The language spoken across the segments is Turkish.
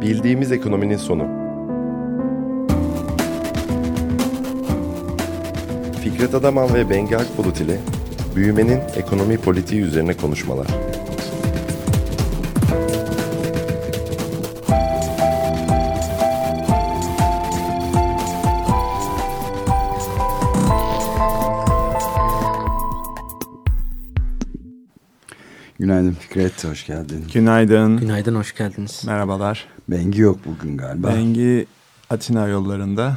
Bildiğimiz ekonominin sonu. Fikret Adaman ve Bengi Akbulut ile büyümenin ekonomi politiği üzerine konuşmalar. Günaydın Fikret, hoş geldin. Günaydın. Günaydın, hoş geldiniz. Merhabalar. Bengi yok bugün galiba. Bengi Atina yollarında.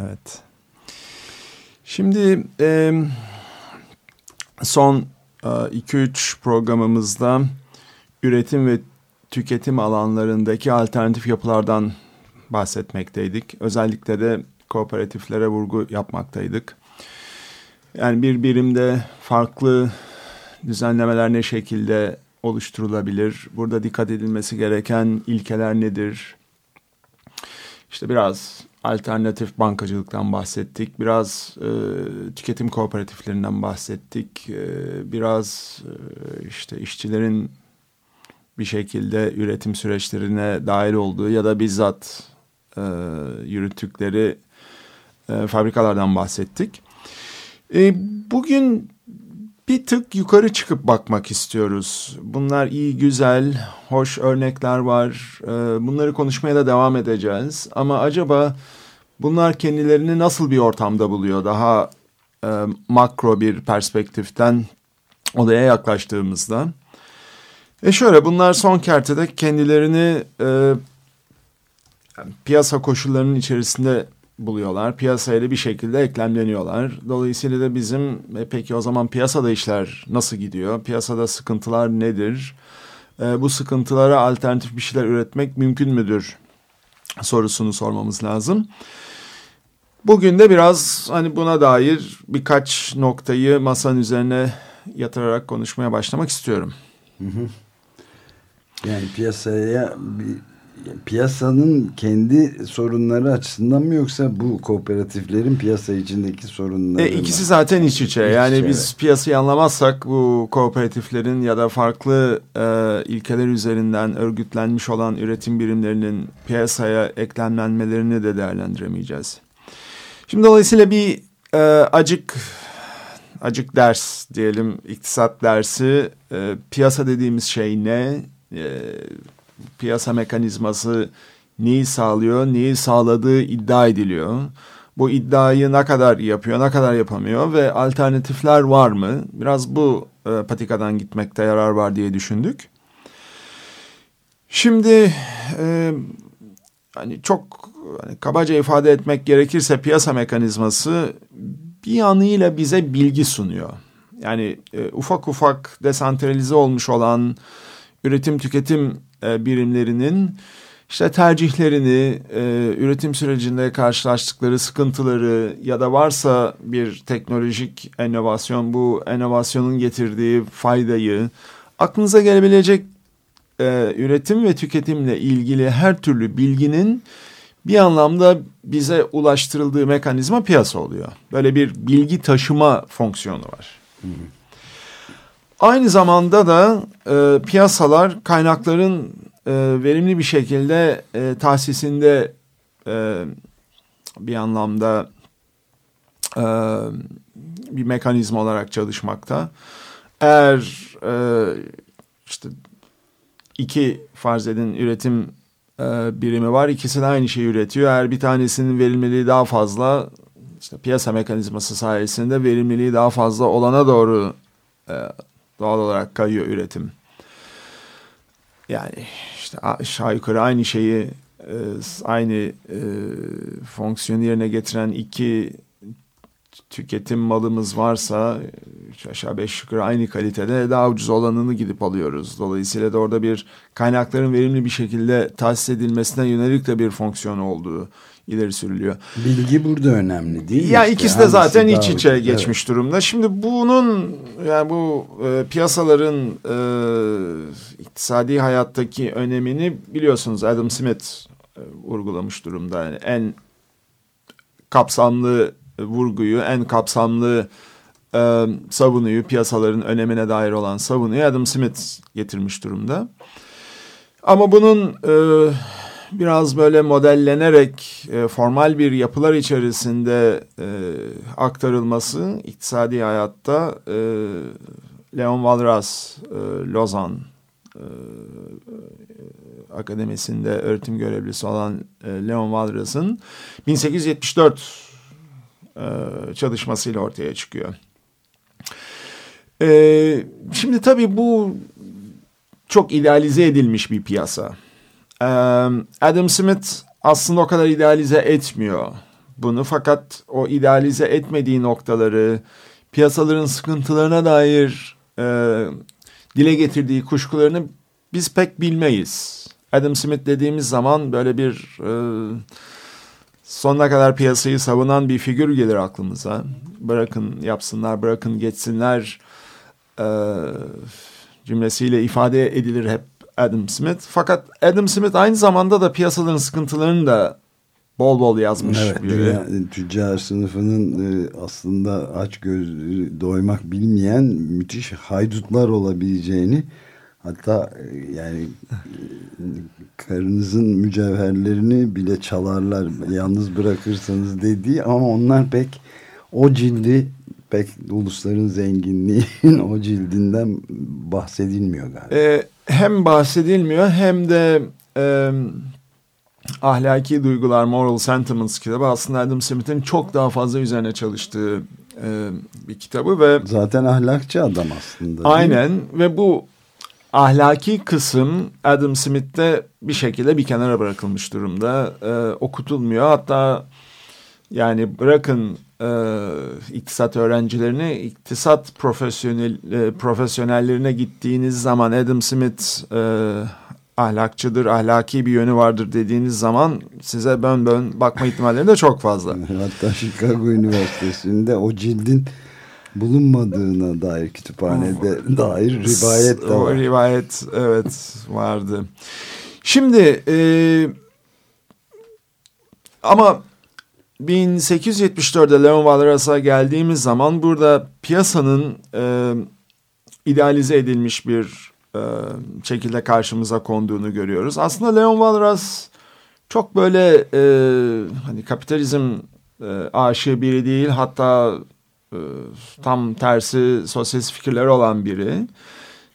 Evet. Şimdi e, son 2-3 programımızda üretim ve tüketim alanlarındaki alternatif yapılardan bahsetmekteydik. Özellikle de kooperatiflere vurgu yapmaktaydık. Yani bir birimde farklı düzenlemeler ne şekilde oluşturulabilir? Burada dikkat edilmesi gereken ilkeler nedir? İşte biraz alternatif bankacılıktan bahsettik. Biraz e, tüketim kooperatiflerinden bahsettik. E, biraz e, işte işçilerin bir şekilde üretim süreçlerine dahil olduğu ya da bizzat e, yürüttükleri e, fabrikalardan bahsettik. E, bugün bir tık yukarı çıkıp bakmak istiyoruz. Bunlar iyi, güzel, hoş örnekler var. Ee, bunları konuşmaya da devam edeceğiz. Ama acaba bunlar kendilerini nasıl bir ortamda buluyor? Daha e, makro bir perspektiften olaya yaklaştığımızda. E şöyle bunlar son kertede kendilerini e, piyasa koşullarının içerisinde buluyorlar. Piyasaya bir şekilde eklemleniyorlar. Dolayısıyla da bizim e, peki o zaman piyasada işler nasıl gidiyor? Piyasada sıkıntılar nedir? E, bu sıkıntılara alternatif bir şeyler üretmek mümkün müdür? Sorusunu sormamız lazım. Bugün de biraz hani buna dair birkaç noktayı masanın üzerine yatırarak konuşmaya başlamak istiyorum. Hı hı. Yani piyasaya bir piyasanın kendi sorunları açısından mı yoksa bu kooperatiflerin piyasa içindeki sorunları e, İkisi zaten iç içe. İç yani içe, biz evet. piyasayı anlamazsak bu kooperatiflerin ya da farklı e, ilkeler üzerinden örgütlenmiş olan üretim birimlerinin piyasaya eklemlenmelerini de değerlendiremeyeceğiz. Şimdi dolayısıyla bir e, acık acık ders diyelim iktisat dersi e, piyasa dediğimiz şey ne? E, piyasa mekanizması neyi sağlıyor, neyi sağladığı iddia ediliyor. Bu iddiayı ne kadar yapıyor, ne kadar yapamıyor ve alternatifler var mı? Biraz bu e, patikadan gitmekte yarar var diye düşündük. Şimdi e, hani çok hani kabaca ifade etmek gerekirse piyasa mekanizması bir yanıyla bize bilgi sunuyor. Yani e, ufak ufak desantralize olmuş olan üretim tüketim e, birimlerinin işte tercihlerini, e, üretim sürecinde karşılaştıkları sıkıntıları ya da varsa bir teknolojik inovasyon bu inovasyonun getirdiği faydayı aklınıza gelebilecek e, üretim ve tüketimle ilgili her türlü bilginin bir anlamda bize ulaştırıldığı mekanizma piyasa oluyor. Böyle bir bilgi taşıma fonksiyonu var. Hı hı. Aynı zamanda da e, piyasalar kaynakların e, verimli bir şekilde e, tahsisinde e, bir anlamda e, bir mekanizma olarak çalışmakta. Eğer e, işte iki farz edin üretim e, birimi var. İkisi de aynı şeyi üretiyor. Eğer bir tanesinin verimliliği daha fazla işte piyasa mekanizması sayesinde verimliliği daha fazla olana doğru e, doğal olarak kayıyor üretim. Yani işte aşağı yukarı aynı şeyi e, aynı e, fonksiyonu yerine getiren iki tüketim malımız varsa üç aşağı beş yukarı aynı kalitede daha ucuz olanını gidip alıyoruz. Dolayısıyla da orada bir kaynakların verimli bir şekilde tahsis edilmesine yönelik de bir fonksiyon olduğu ileri sürülüyor. Bilgi burada önemli değil mi? Ya işte, ikisi de zaten iç içe evet. geçmiş durumda. Şimdi bunun yani bu e, piyasaların e, iktisadi hayattaki önemini biliyorsunuz Adam Smith e, vurgulamış durumda. Yani en kapsamlı vurguyu, en kapsamlı e, savunuyu, piyasaların önemine dair olan savunuyu Adam Smith getirmiş durumda. Ama bunun e, biraz böyle modellenerek e, formal bir yapılar içerisinde e, aktarılması iktisadi hayatta e, Leon Walras, e, Lozan e, Akademisi'nde öğretim görevlisi olan e, Leon Walras'ın 1874 e, çalışmasıyla ortaya çıkıyor. E, şimdi tabii bu çok idealize edilmiş bir piyasa. E, Adam Smith aslında o kadar idealize etmiyor bunu fakat o idealize etmediği noktaları piyasaların sıkıntılarına dair e, dile getirdiği kuşkularını biz pek bilmeyiz. Adam Smith dediğimiz zaman böyle bir e, sonuna kadar piyasayı savunan bir figür gelir aklımıza. Bırakın yapsınlar, bırakın geçsinler e, cümlesiyle ifade edilir hep Adam Smith. Fakat Adam Smith aynı zamanda da piyasaların sıkıntılarını da bol bol yazmış evet. Dünya, tüccar sınıfının e, aslında aç göz doymak bilmeyen müthiş haydutlar olabileceğini hatta e, yani e, karınızın mücevherlerini bile çalarlar yalnız bırakırsanız dediği ama onlar pek o cildi pek ulusların zenginliğin o cildinden bahsedilmiyor galiba. Ee, hem bahsedilmiyor hem de e, ahlaki duygular, moral sentiments kitabı aslında Adam Smith'in çok daha fazla üzerine çalıştığı e, bir kitabı ve zaten ahlakçı adam aslında. Aynen ve bu ahlaki kısım Adam Smith'te bir şekilde bir kenara bırakılmış durumda. E, okutulmuyor hatta yani bırakın e, iktisat öğrencilerini iktisat profesyonel e, profesyonellerine gittiğiniz zaman Adam Smith e, ahlakçıdır, ahlaki bir yönü vardır dediğiniz zaman size bön bön bakma ihtimalleri de çok fazla. Hatta Chicago Üniversitesi'nde o cildin bulunmadığına dair kütüphanede dair rivayet de var. O rivayet evet vardı. Şimdi e, ama 1874'de Leon Walras'a geldiğimiz zaman burada piyasanın e, idealize edilmiş bir e, şekilde karşımıza konduğunu görüyoruz. Aslında Leon Walras çok böyle e, hani kapitalizm e, aşığı biri değil hatta e, tam tersi sosyalist fikirleri olan biri.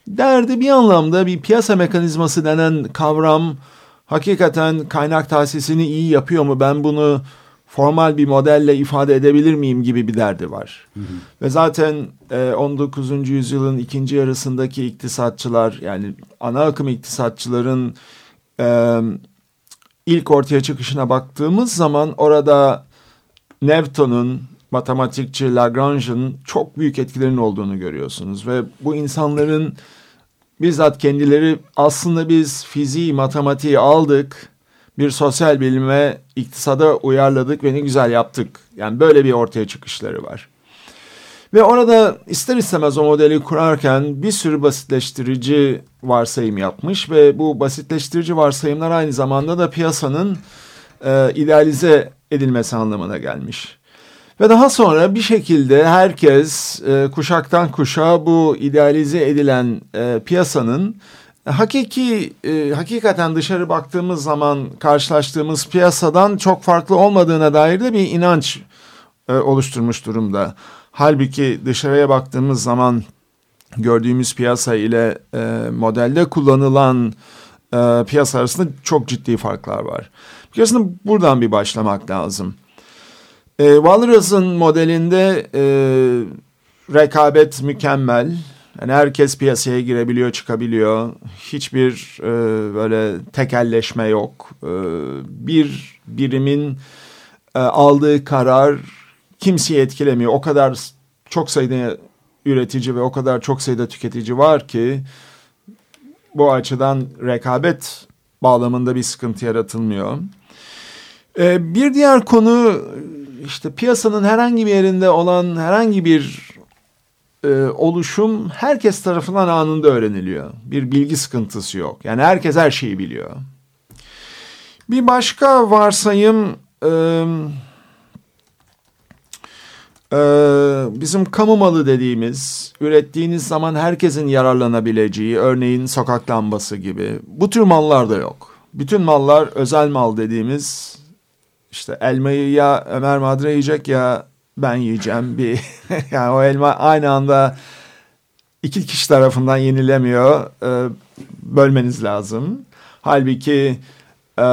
Derdi bir anlamda bir piyasa mekanizması denen kavram hakikaten kaynak tahsisini iyi yapıyor mu? Ben bunu formal bir modelle ifade edebilir miyim gibi bir derdi var. Hı hı. Ve zaten e, 19. yüzyılın ikinci yarısındaki iktisatçılar yani ana akım iktisatçıların e, ilk ortaya çıkışına baktığımız zaman orada Newton'un matematikçi Lagrange'ın çok büyük etkilerinin olduğunu görüyorsunuz ve bu insanların bizzat kendileri aslında biz fiziği, matematiği aldık, bir sosyal bilime, iktisada uyarladık ve ne güzel yaptık. Yani böyle bir ortaya çıkışları var. Ve orada ister istemez o modeli kurarken bir sürü basitleştirici varsayım yapmış ve bu basitleştirici varsayımlar aynı zamanda da piyasanın e, idealize edilmesi anlamına gelmiş. Ve daha sonra bir şekilde herkes e, kuşaktan kuşağa bu idealize edilen e, piyasanın hakiki e, hakikaten dışarı baktığımız zaman karşılaştığımız piyasadan çok farklı olmadığına dair de bir inanç e, oluşturmuş durumda. Halbuki dışarıya baktığımız zaman gördüğümüz piyasa ile e, modelde kullanılan e, piyasa arasında çok ciddi farklar var. Keresinde buradan bir başlamak lazım. E, Walras'ın modelinde e, rekabet mükemmel. Yani herkes piyasaya girebiliyor, çıkabiliyor. Hiçbir e, böyle tekelleşme yok. E, bir birimin e, aldığı karar kimseyi etkilemiyor. O kadar çok sayıda üretici ve o kadar çok sayıda tüketici var ki bu açıdan rekabet bağlamında bir sıkıntı yaratılmıyor. E, bir diğer konu işte piyasanın herhangi bir yerinde olan herhangi bir e, oluşum herkes tarafından anında öğreniliyor. Bir bilgi sıkıntısı yok. Yani herkes her şeyi biliyor. Bir başka varsayım e, e, bizim kamu malı dediğimiz ürettiğiniz zaman herkesin yararlanabileceği örneğin sokak lambası gibi bu tür mallar da yok. bütün mallar özel mal dediğimiz işte elmayı ya Ömer Madre yiyecek ya ben yiyeceğim bir yani o elma aynı anda iki kişi tarafından yenilemiyor. Ee, bölmeniz lazım. Halbuki e,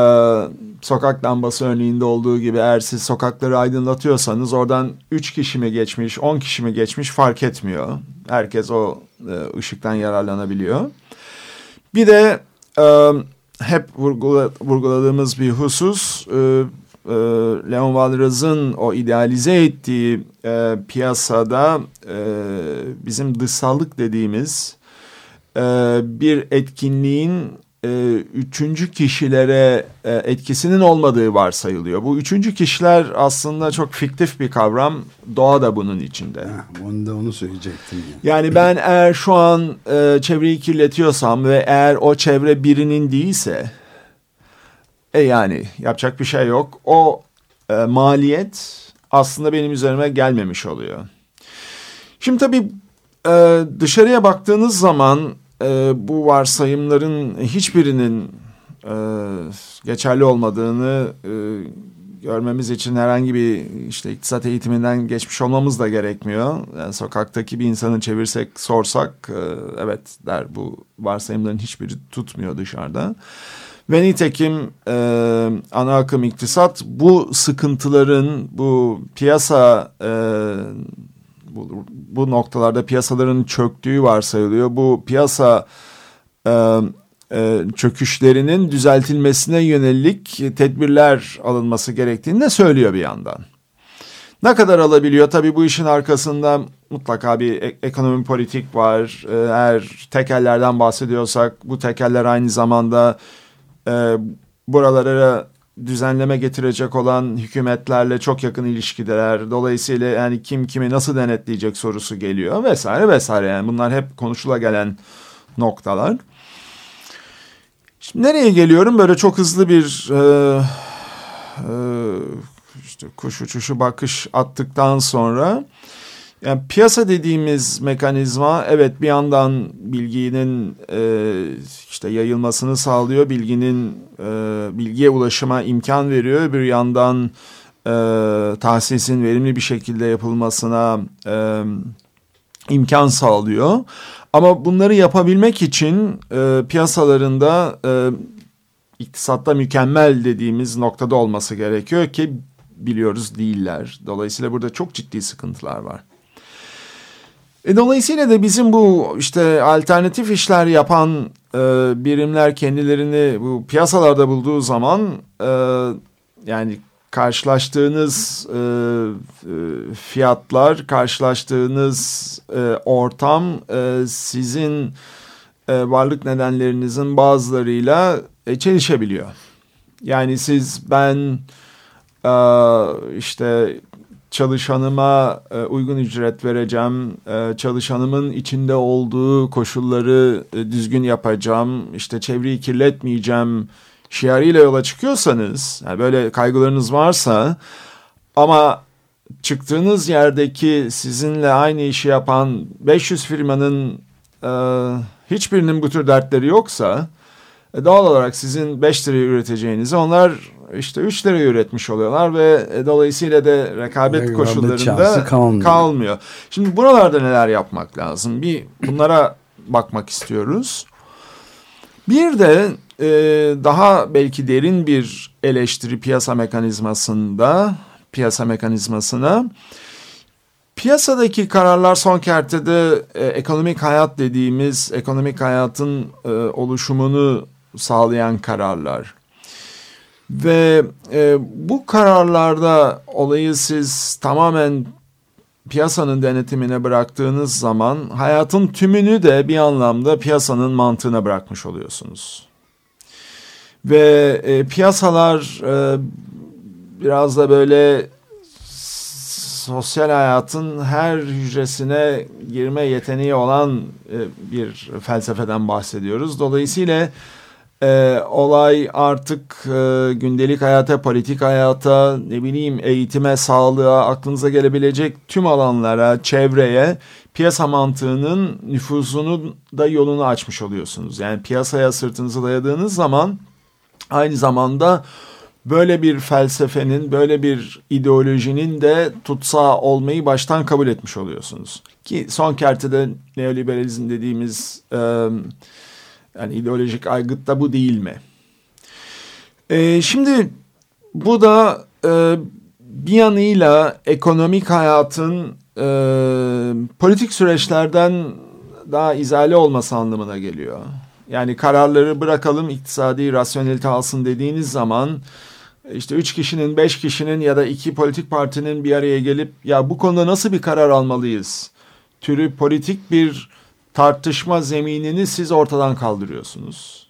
sokak lambası örneğinde olduğu gibi eğer siz sokakları aydınlatıyorsanız oradan üç kişi mi geçmiş, on kişi mi geçmiş fark etmiyor. Herkes o e, ışıktan yararlanabiliyor. Bir de e, hep vurgula, vurguladığımız bir husus e, e, Leon Walraz'ın o idealize ettiği e, piyasada e, bizim dışsallık dediğimiz e, bir etkinliğin e, üçüncü kişilere e, etkisinin olmadığı varsayılıyor. Bu üçüncü kişiler aslında çok fiktif bir kavram. Doğa da bunun içinde. Heh, onu da onu söyleyecektim. Yani, yani ben eğer şu an e, çevreyi kirletiyorsam ve eğer o çevre birinin değilse e yani yapacak bir şey yok. O e, maliyet aslında benim üzerime gelmemiş oluyor. Şimdi tabii e, dışarıya baktığınız zaman e, bu varsayımların hiçbirinin e, geçerli olmadığını e, görmemiz için herhangi bir işte iktisat eğitiminden geçmiş olmamız da gerekmiyor. Yani sokaktaki bir insanı çevirsek sorsak e, evet der bu varsayımların hiçbiri tutmuyor dışarıda. Ve nitekim e, ana akım iktisat bu sıkıntıların, bu piyasa e, bu, bu noktalarda piyasaların çöktüğü varsayılıyor. Bu piyasa e, e, çöküşlerinin düzeltilmesine yönelik tedbirler alınması gerektiğini de söylüyor bir yandan. Ne kadar alabiliyor? Tabii bu işin arkasında mutlaka bir ekonomi politik var. Eğer tekellerden bahsediyorsak bu tekeller aynı zamanda e, buralara düzenleme getirecek olan hükümetlerle çok yakın ilişkideler. Dolayısıyla yani kim kimi nasıl denetleyecek sorusu geliyor vesaire vesaire. Yani bunlar hep konuşula gelen noktalar. Şimdi nereye geliyorum? Böyle çok hızlı bir e, e, işte kuş uçuşu bakış attıktan sonra yani piyasa dediğimiz mekanizma evet bir yandan bilginin e, işte yayılmasını sağlıyor, bilginin e, bilgiye ulaşıma imkan veriyor. Bir yandan e, tahsisin verimli bir şekilde yapılmasına e, imkan sağlıyor. Ama bunları yapabilmek için e, piyasalarında e, iktisatta mükemmel dediğimiz noktada olması gerekiyor ki biliyoruz değiller. Dolayısıyla burada çok ciddi sıkıntılar var. E, dolayısıyla da bizim bu işte alternatif işler yapan e, birimler kendilerini bu piyasalarda bulduğu zaman e, yani karşılaştığınız e, e, fiyatlar, karşılaştığınız e, ortam e, sizin e, varlık nedenlerinizin bazılarıyla e, çelişebiliyor. Yani siz ben e, işte çalışanıma e, uygun ücret vereceğim, e, çalışanımın içinde olduğu koşulları e, düzgün yapacağım, işte çevreyi kirletmeyeceğim şiarıyla yola çıkıyorsanız, yani böyle kaygılarınız varsa ama çıktığınız yerdeki sizinle aynı işi yapan 500 firmanın hiçbirinin bu tür dertleri yoksa e, doğal olarak sizin 5 liraya üreteceğinizi onlar işte 3 liraya üretmiş oluyorlar ve e, dolayısıyla da rekabet Rekabet koşullarında kalmıyor. kalmıyor. Şimdi buralarda neler yapmak lazım? Bir bunlara bakmak istiyoruz. Bir de e, daha belki derin bir eleştiri piyasa mekanizmasında, piyasa mekanizmasına piyasadaki kararlar son kertede e, ekonomik hayat dediğimiz ekonomik hayatın e, oluşumunu sağlayan kararlar. Ve e, bu kararlarda olayı siz tamamen piyasanın denetimine bıraktığınız zaman hayatın tümünü de bir anlamda piyasanın mantığına bırakmış oluyorsunuz. Ve e, piyasalar e, biraz da böyle sosyal hayatın her hücresine girme yeteneği olan e, bir felsefeden bahsediyoruz. Dolayısıyla e, olay artık e, gündelik hayata, politik hayata, ne bileyim eğitime, sağlığa, aklınıza gelebilecek tüm alanlara, çevreye piyasa mantığının nüfuzunu da yolunu açmış oluyorsunuz. Yani piyasaya sırtınızı dayadığınız zaman aynı zamanda böyle bir felsefenin, böyle bir ideolojinin de tutsağı olmayı baştan kabul etmiş oluyorsunuz. Ki son kertede neoliberalizm dediğimiz e, yani ideolojik aygıt da bu değil mi? E, şimdi bu da e, bir yanıyla ekonomik hayatın e, politik süreçlerden daha izale olması anlamına geliyor. Yani kararları bırakalım iktisadi rasyonelite alsın dediğiniz zaman işte üç kişinin, beş kişinin ya da iki politik partinin bir araya gelip ya bu konuda nasıl bir karar almalıyız türü politik bir tartışma zeminini siz ortadan kaldırıyorsunuz.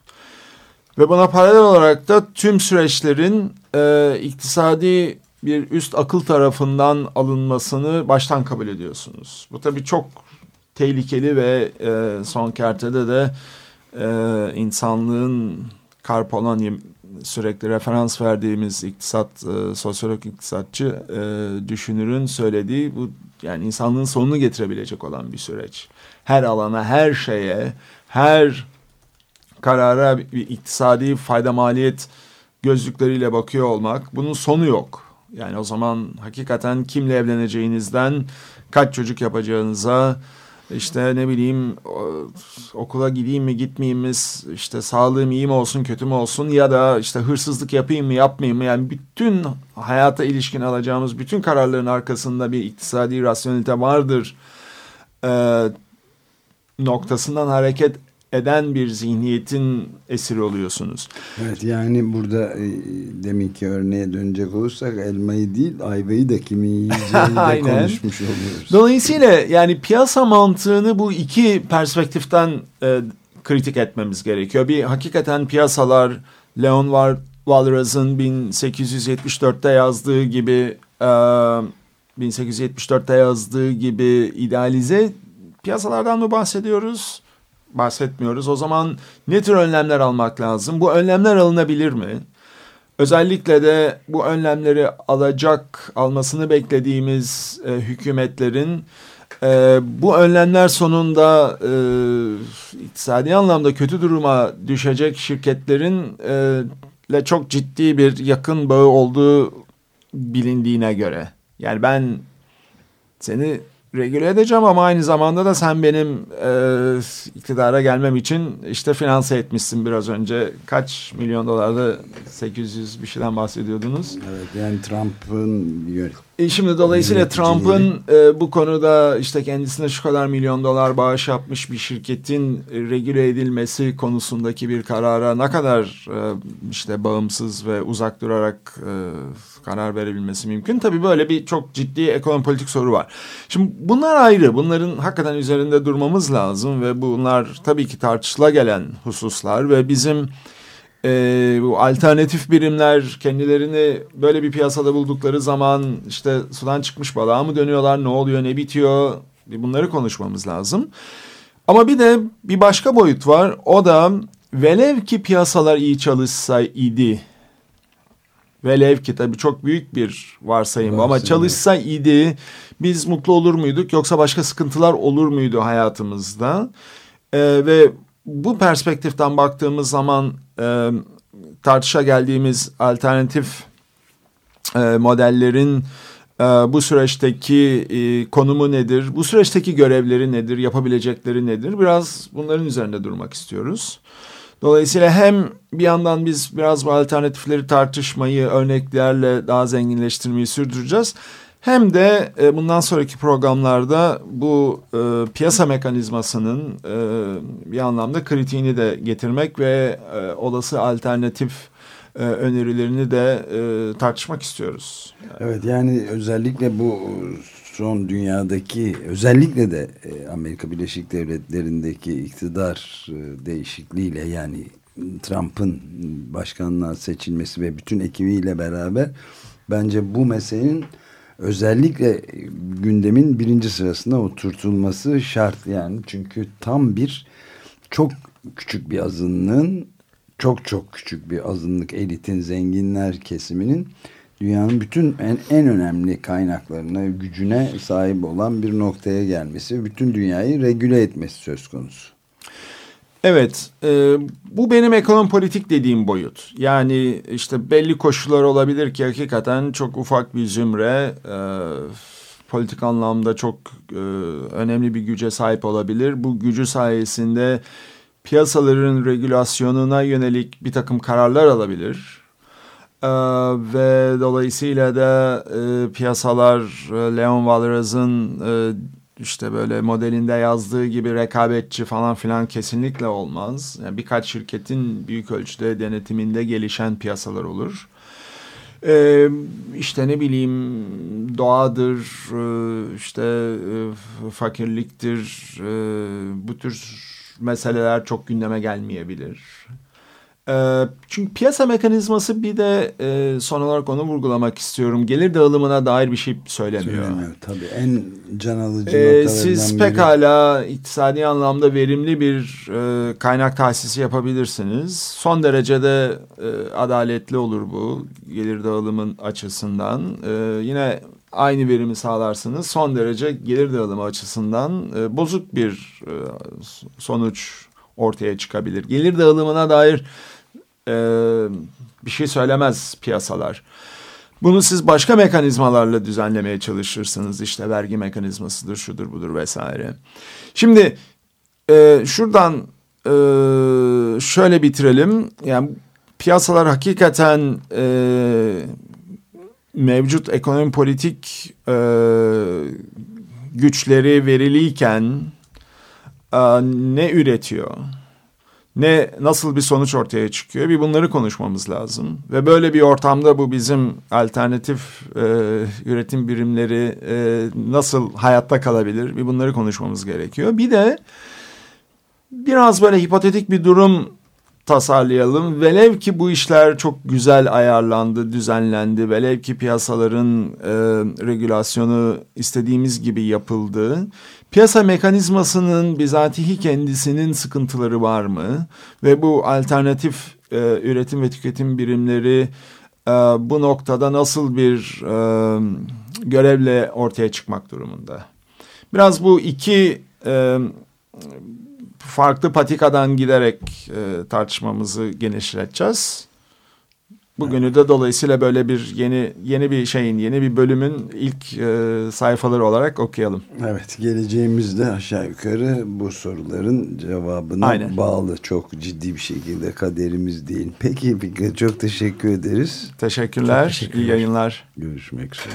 Ve buna paralel olarak da tüm süreçlerin e, iktisadi bir üst akıl tarafından alınmasını baştan kabul ediyorsunuz. Bu tabii çok tehlikeli ve e, son kertede de e, insanlığın Karpolanyum sürekli referans verdiğimiz iktisat, e, sosyolog iktisatçı e, düşünürün söylediği bu yani insanlığın sonunu getirebilecek olan bir süreç. Her alana, her şeye, her karara bir, iktisadi fayda maliyet gözlükleriyle bakıyor olmak bunun sonu yok. Yani o zaman hakikaten kimle evleneceğinizden kaç çocuk yapacağınıza işte ne bileyim okula gideyim mi gitmeyeyim mi işte sağlığım iyi mi olsun kötü mü olsun ya da işte hırsızlık yapayım mı yapmayayım mı yani bütün hayata ilişkin alacağımız bütün kararların arkasında bir iktisadi rasyonelite vardır e, noktasından hareket eden bir zihniyetin esiri oluyorsunuz. Evet yani burada e, deminki örneğe dönecek olursak elmayı değil ayvayı da kimin yiyeceğini de konuşmuş oluyoruz. Dolayısıyla yani piyasa mantığını bu iki perspektiften e, kritik etmemiz gerekiyor. Bir hakikaten piyasalar Leon Walras'ın 1874'te yazdığı gibi e, 1874'te yazdığı gibi idealize piyasalardan mı bahsediyoruz? bahsetmiyoruz. O zaman ne tür önlemler almak lazım? Bu önlemler alınabilir mi? Özellikle de bu önlemleri alacak, almasını beklediğimiz e, hükümetlerin e, bu önlemler sonunda e, iktisadi anlamda kötü duruma düşecek şirketlerin e, ile çok ciddi bir yakın bağı olduğu bilindiğine göre. Yani ben seni regüle edeceğim ama aynı zamanda da sen benim e, iktidara gelmem için işte finanse etmişsin biraz önce. Kaç milyon dolarda 800 bir şeyden bahsediyordunuz. Evet yani Trump'ın e şimdi dolayısıyla Trump'ın e, bu konuda işte kendisine şu kadar milyon dolar bağış yapmış bir şirketin e, regüle edilmesi konusundaki bir karara ne kadar e, işte bağımsız ve uzak durarak e, karar verebilmesi mümkün? Tabii böyle bir çok ciddi ekonomi politik soru var. Şimdi bunlar ayrı. Bunların hakikaten üzerinde durmamız lazım ve bunlar tabii ki tartışıla gelen hususlar ve bizim e, bu alternatif birimler kendilerini böyle bir piyasada buldukları zaman işte sudan çıkmış balığa mı dönüyorlar ne oluyor ne bitiyor? Bunları konuşmamız lazım. Ama bir de bir başka boyut var. O da velev ki piyasalar iyi çalışsa idi. Velev ki tabii çok büyük bir varsayım ama çalışsa idi. Biz mutlu olur muyduk yoksa başka sıkıntılar olur muydu hayatımızda? Ee, ve bu perspektiften baktığımız zaman e, tartışa geldiğimiz alternatif e, modellerin e, bu süreçteki e, konumu nedir? Bu süreçteki görevleri nedir? Yapabilecekleri nedir? Biraz bunların üzerinde durmak istiyoruz. Dolayısıyla hem bir yandan biz biraz bu alternatifleri tartışmayı örneklerle daha zenginleştirmeyi sürdüreceğiz. Hem de e, bundan sonraki programlarda bu e, piyasa mekanizmasının e, bir anlamda kritiğini de getirmek ve e, olası alternatif e, önerilerini de e, tartışmak istiyoruz. Evet yani özellikle bu son dünyadaki özellikle de e, Amerika Birleşik Devletleri'ndeki iktidar e, değişikliğiyle yani Trump'ın başkanlığa seçilmesi ve bütün ekibiyle beraber bence bu meselenin özellikle gündemin birinci sırasına oturtulması şart yani. Çünkü tam bir çok küçük bir azınlığın çok çok küçük bir azınlık elitin zenginler kesiminin dünyanın bütün en, en önemli kaynaklarına gücüne sahip olan bir noktaya gelmesi bütün dünyayı regüle etmesi söz konusu. Evet, e, bu benim ekonomi politik dediğim boyut. Yani işte belli koşullar olabilir ki hakikaten çok ufak bir zümre e, politik anlamda çok e, önemli bir güce sahip olabilir. Bu gücü sayesinde piyasaların regülasyonuna yönelik bir takım kararlar alabilir. Ee, ve dolayısıyla da e, piyasalar e, Leon Walraz'ın e, işte böyle modelinde yazdığı gibi rekabetçi falan filan kesinlikle olmaz. Yani birkaç şirketin büyük ölçüde denetiminde gelişen piyasalar olur. Ee, işte ne bileyim doğadır, e, işte e, fakirliktir, e, bu tür meseleler çok gündeme gelmeyebilir. Çünkü piyasa mekanizması bir de son olarak onu vurgulamak istiyorum. Gelir dağılımına dair bir şey söylemiyor. Söylemiyor tabii. En can alıcı Ee, siz biri. pekala iktisadi anlamda verimli bir e, kaynak tahsisi yapabilirsiniz. Son derecede e, adaletli olur bu gelir dağılımın açısından. E, yine aynı verimi sağlarsınız. Son derece gelir dağılımı açısından e, bozuk bir e, sonuç ortaya çıkabilir. Gelir dağılımına dair e, bir şey söylemez piyasalar. Bunu siz başka mekanizmalarla düzenlemeye çalışırsınız. İşte vergi mekanizmasıdır, şudur budur vesaire. Şimdi e, şuradan e, şöyle bitirelim. Yani piyasalar hakikaten e, mevcut ekonomi politik e, güçleri veriliyken e, ne üretiyor? Ne nasıl bir sonuç ortaya çıkıyor? Bir bunları konuşmamız lazım. Ve böyle bir ortamda bu bizim alternatif e, üretim birimleri e, nasıl hayatta kalabilir? Bir bunları konuşmamız gerekiyor. Bir de biraz böyle hipotetik bir durum tasarlayalım. Velev ki bu işler çok güzel ayarlandı, düzenlendi. Velev ki piyasaların e, regülasyonu istediğimiz gibi yapıldı. Piyasa mekanizmasının bizatihi kendisinin sıkıntıları var mı? Ve bu alternatif e, üretim ve tüketim birimleri e, bu noktada nasıl bir e, görevle ortaya çıkmak durumunda? Biraz bu iki e, farklı patikadan giderek e, tartışmamızı genişleteceğiz. Bugünü de dolayısıyla böyle bir yeni yeni bir şeyin, yeni bir bölümün ilk e, sayfaları olarak okuyalım. Evet, geleceğimizde aşağı yukarı bu soruların cevabına Aynen. bağlı. Çok ciddi bir şekilde kaderimiz değil. Peki Fikret çok teşekkür ederiz. Teşekkürler, Çok teşekkürler. iyi yayınlar. Görüşmek üzere.